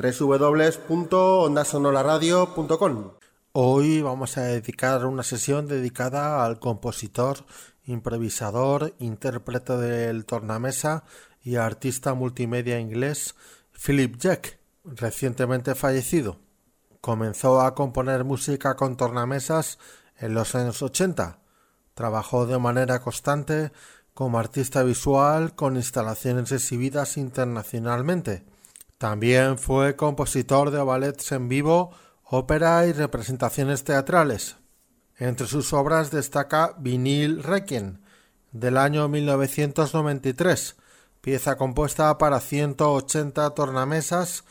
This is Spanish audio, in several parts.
www.ondasonolaradio.com Hoy vamos a dedicar una sesión dedicada al compositor, improvisador, intérprete del tornamesa y artista multimedia inglés Philip Jack, recientemente fallecido. Comenzó a componer música con tornamesas en los años 80. Trabajó de manera constante como artista visual con instalaciones exhibidas internacionalmente también fue compositor de ballets en vivo, ópera y representaciones teatrales. Entre sus obras destaca Vinil Requiem, del año 1993, pieza compuesta para 180 tornamesas,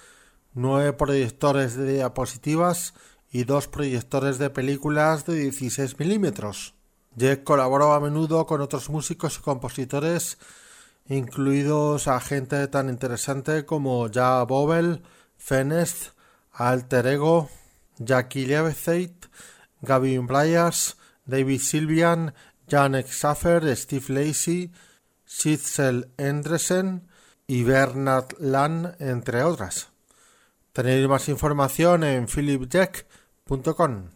9 proyectores de diapositivas y dos proyectores de películas de 16 milímetros. Jack colaboró a menudo con otros músicos y compositores incluidos a gente tan interesante como Ja Bobel, Fenest, Alter Ego, Jackie Leveseit, Gavin Bryas, David Silvian, Janek Safer, Steve Lacey, Sitzel Endresen y Bernard Lan, entre otras. Tenéis más información en philipjack.com.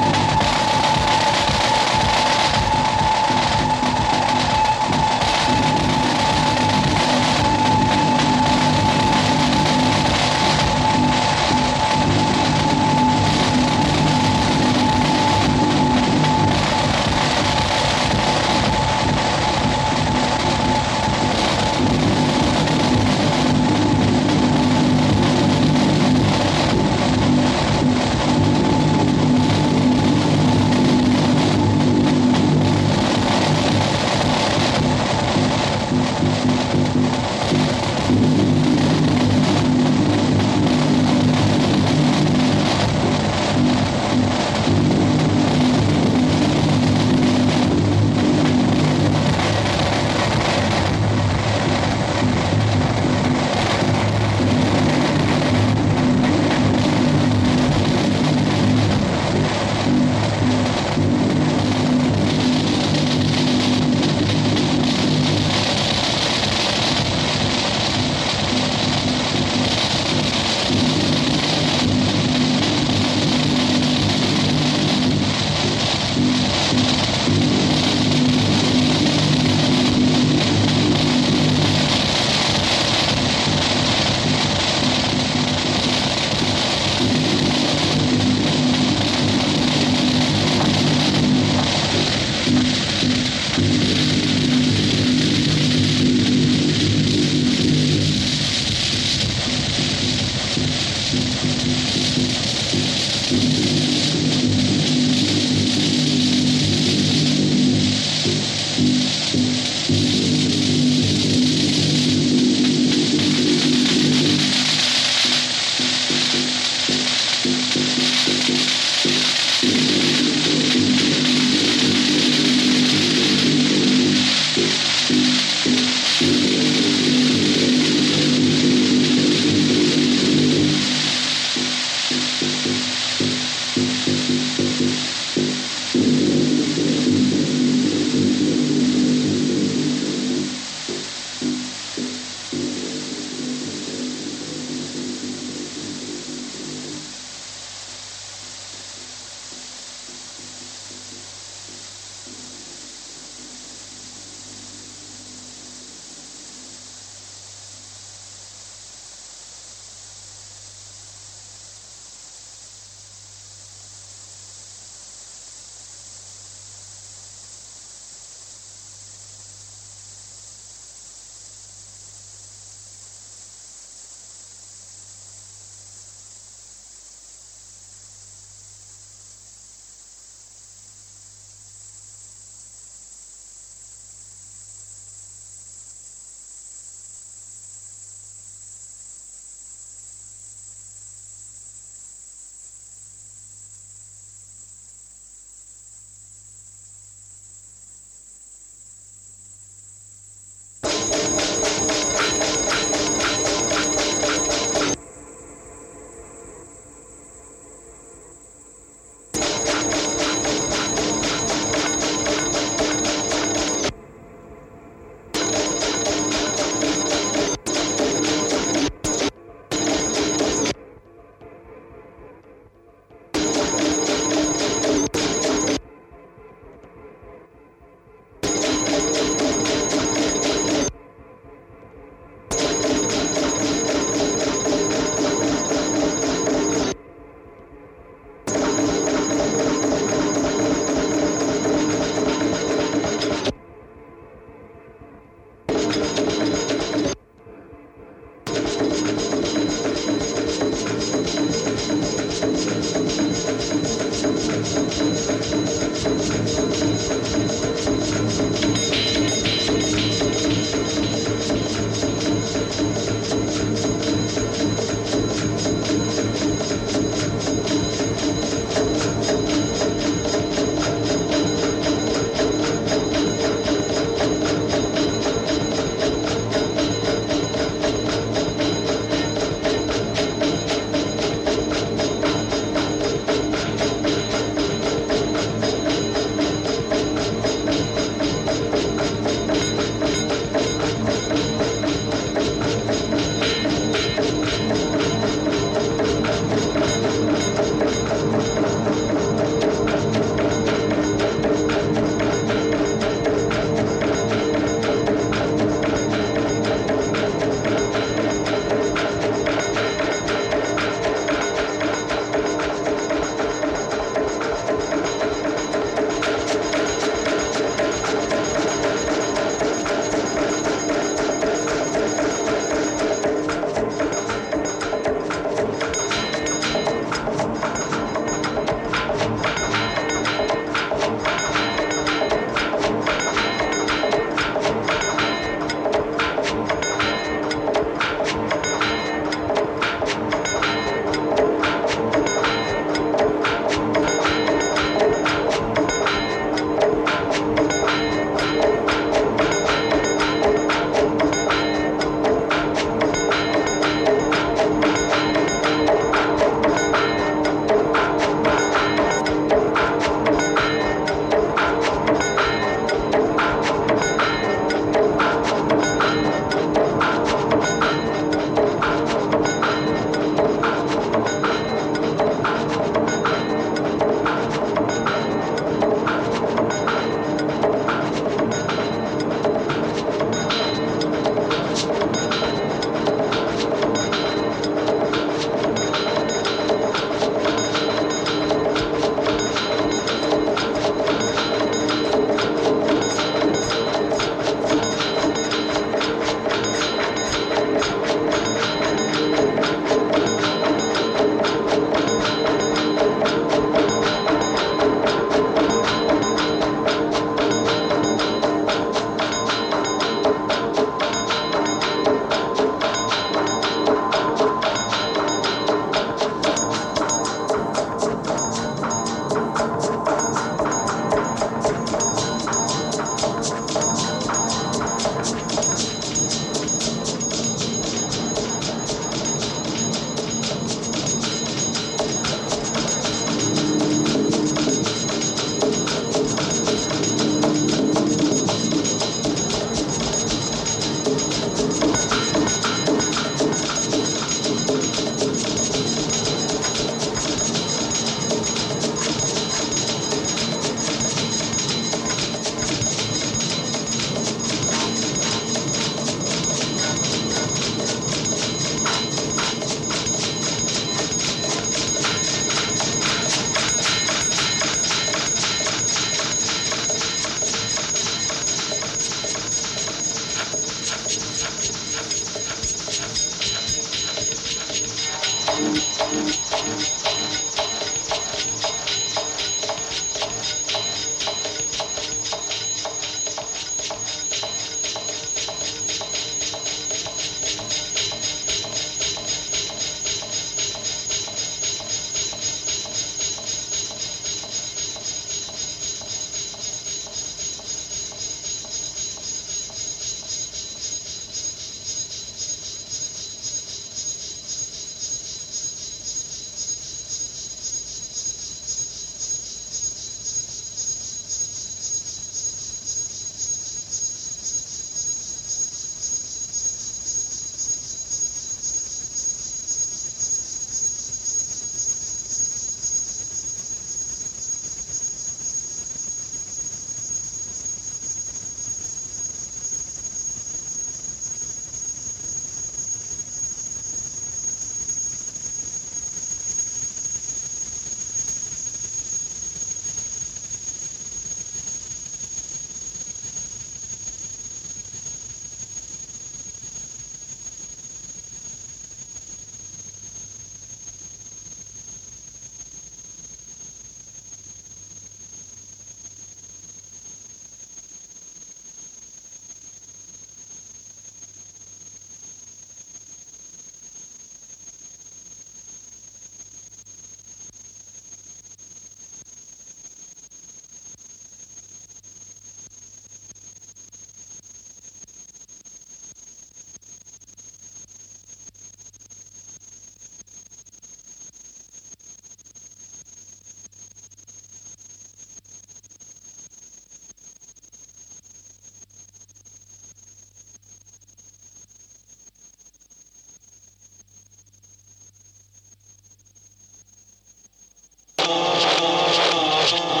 just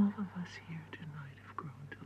all of us here tonight have grown to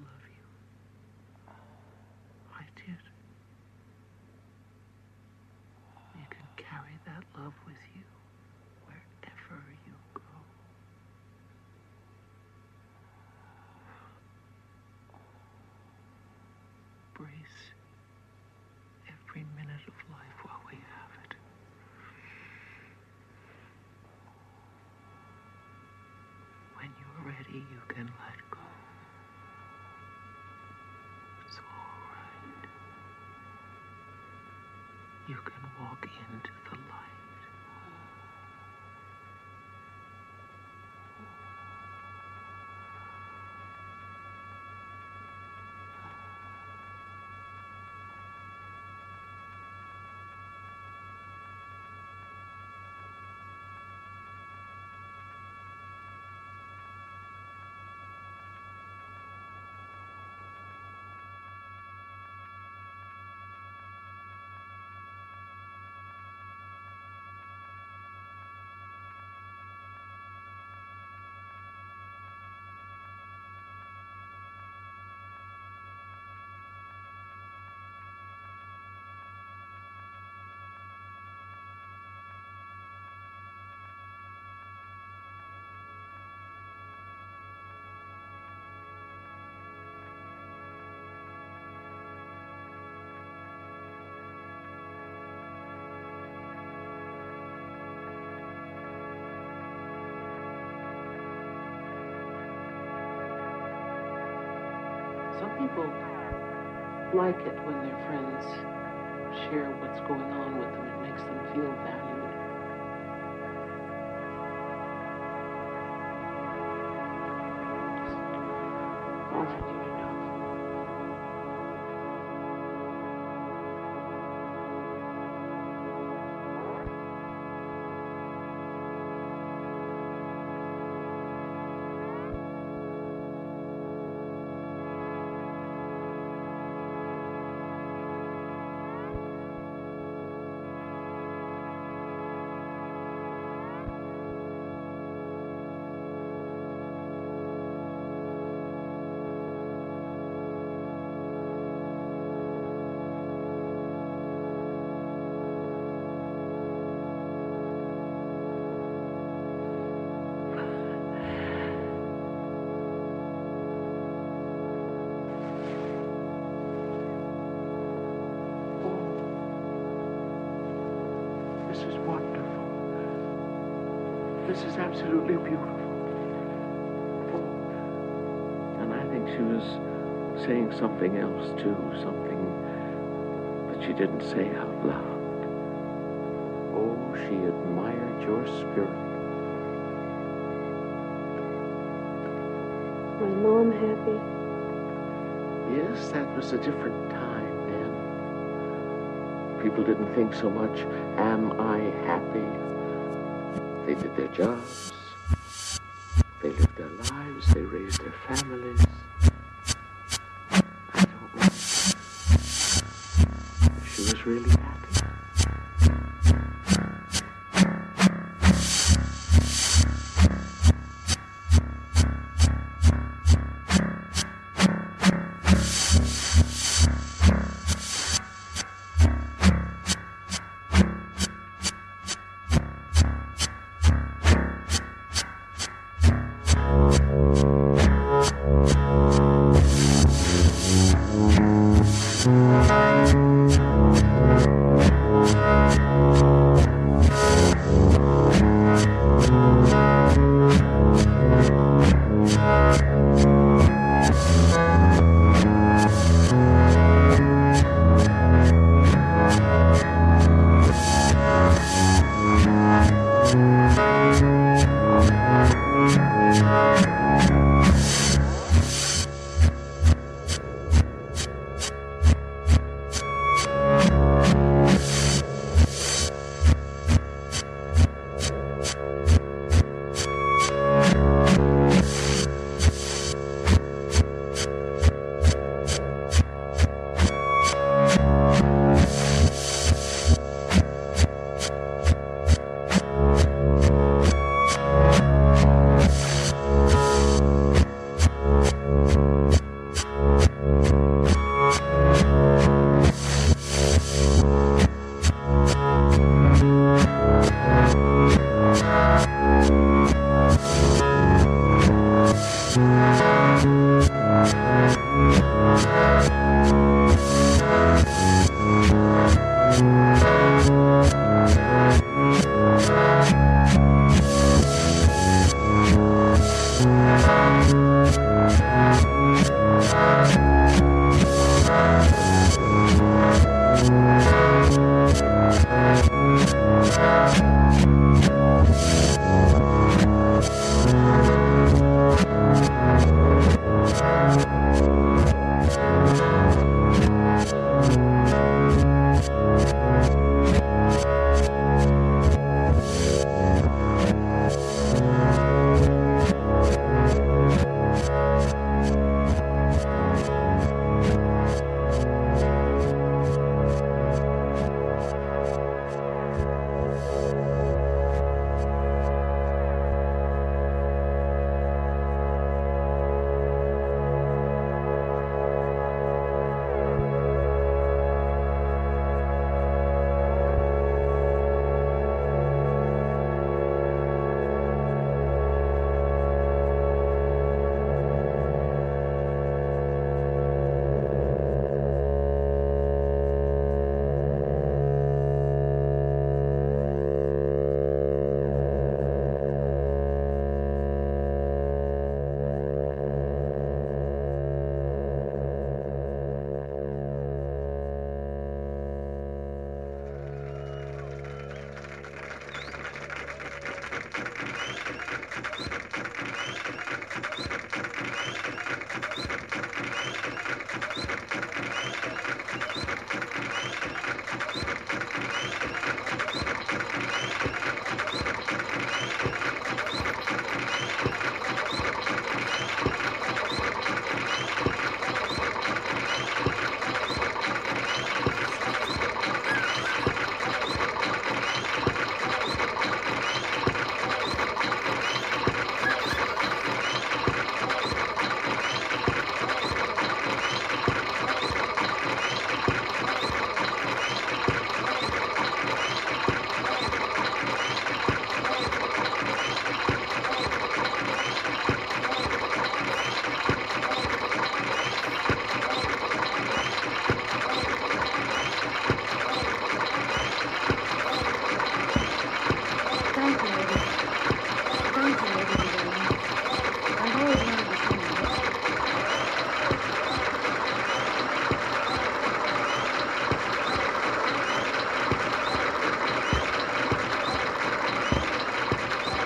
you can walk into the light. Some people like it when their friends share what's going on with them. It makes them feel valued. you. absolutely beautiful. And I think she was saying something else too, something that she didn't say out loud. Oh, she admired your spirit. My mom happy? Yes, that was a different time then. People didn't think so much, am I happy? They did their jobs. They lived their lives. They raised their families. I don't know. She was really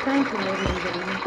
Thank you, ladies and gentlemen.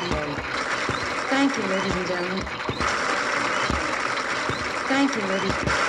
Thank you, ladies and gentlemen. Thank you, ladies.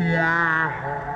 Yeah.